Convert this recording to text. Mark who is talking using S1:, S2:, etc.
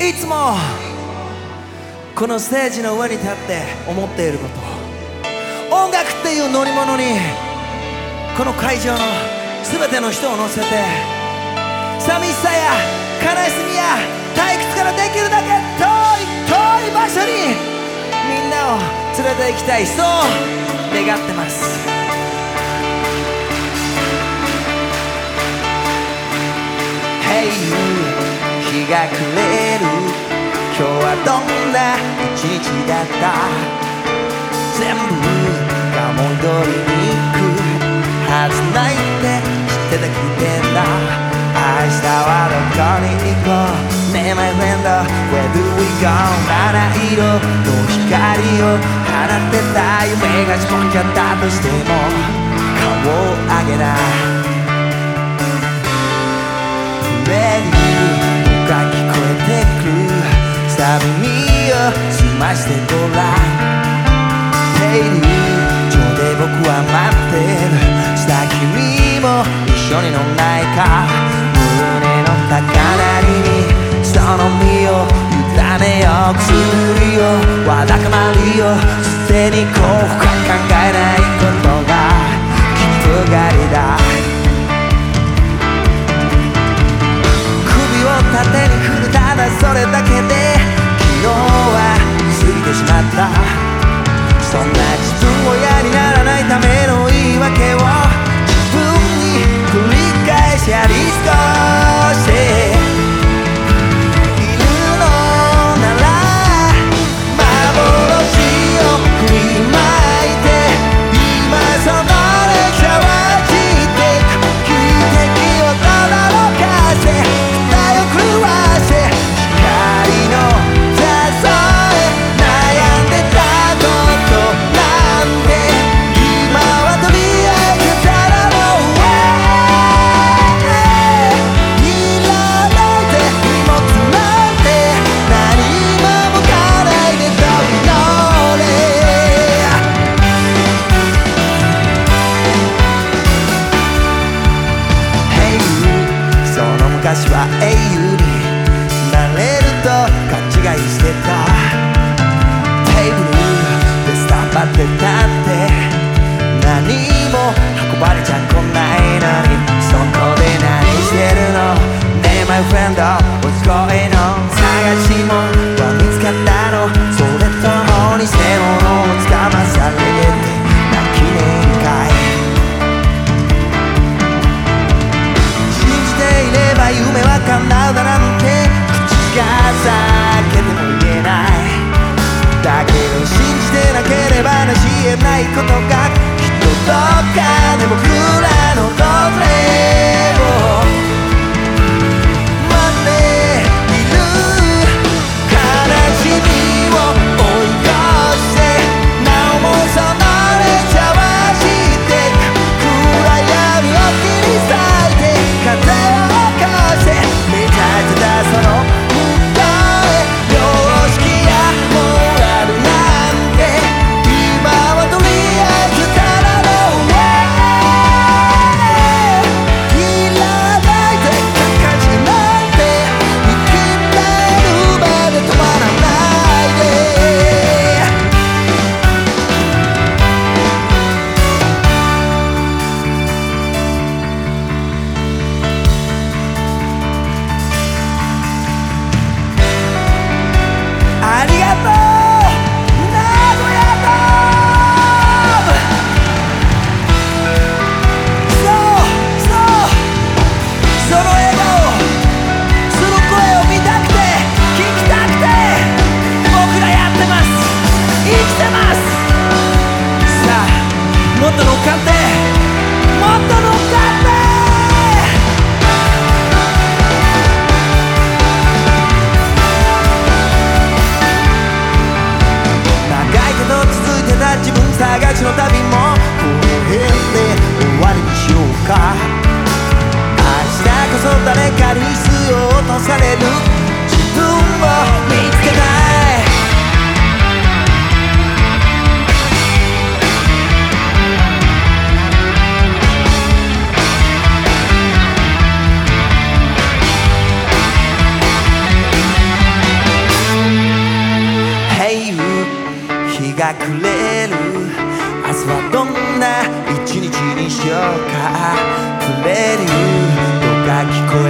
S1: いつもこのステージの上に立って思っていること。音楽っていう乗り物にこの会場の全ての人を乗せて寂しさや悲しみや退屈からできるだけ遠い遠い場所にみんなを連れて行きたいそう願ってます。Hey you. が暮れる。今日はどんな一日だった？全部が戻りに行くはずないって知っててくれんだ。明日はどこに行こう？ねえ my friend Where do we go 七色の光を放ってた夢が仕込んじゃったとしても顔を上げない。レが聞こえてくる。さあ耳を澄ましてごらんレディー上で僕は待ってる。さあ君も一緒に乗んないか胸の高鳴りにその身を委ねよう薬をわだかまりをすでにこう深く考えない違いしてた。テーブルでスタンバってたって。何も運ばれちゃこないのに。そこで何してるの？ねえ my friend what's going on 探し物。ないことがされる。自分を見つけたい「Hey 日が暮れる」「明日はどんな一日にしようか」「プレリュー」とか聞こえる。